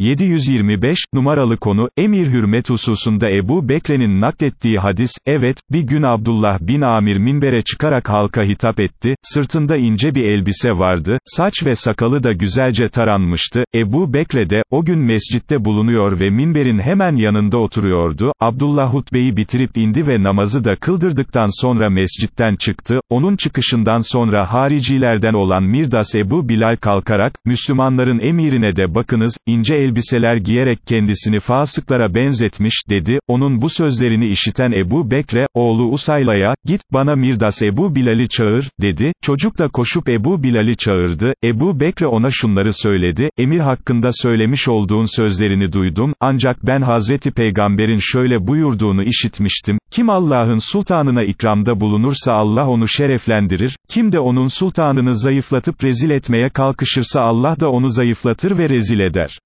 725, numaralı konu, emir hürmet hususunda Ebu Bekre'nin naklettiği hadis, evet, bir gün Abdullah bin Amir minbere çıkarak halka hitap etti, sırtında ince bir elbise vardı, saç ve sakalı da güzelce taranmıştı, Ebu Bekre de, o gün mescitte bulunuyor ve minberin hemen yanında oturuyordu, Abdullah hutbeyi bitirip indi ve namazı da kıldırdıktan sonra mescitten çıktı, onun çıkışından sonra haricilerden olan Mirdas Ebu Bilal kalkarak, Müslümanların emirine de bakınız, ince elbiseler giyerek kendisini fasıklara benzetmiş, dedi, onun bu sözlerini işiten Ebu Bekre, oğlu Usayla'ya, git, bana Mirdas Ebu Bilal'i çağır, dedi, çocuk da koşup Ebu Bilal'i çağırdı, Ebu Bekre ona şunları söyledi, emir hakkında söylemiş olduğun sözlerini duydum, ancak ben Hazreti Peygamber'in şöyle buyurduğunu işitmiştim, kim Allah'ın sultanına ikramda bulunursa Allah onu şereflendirir, kim de onun sultanını zayıflatıp rezil etmeye kalkışırsa Allah da onu zayıflatır ve rezil eder.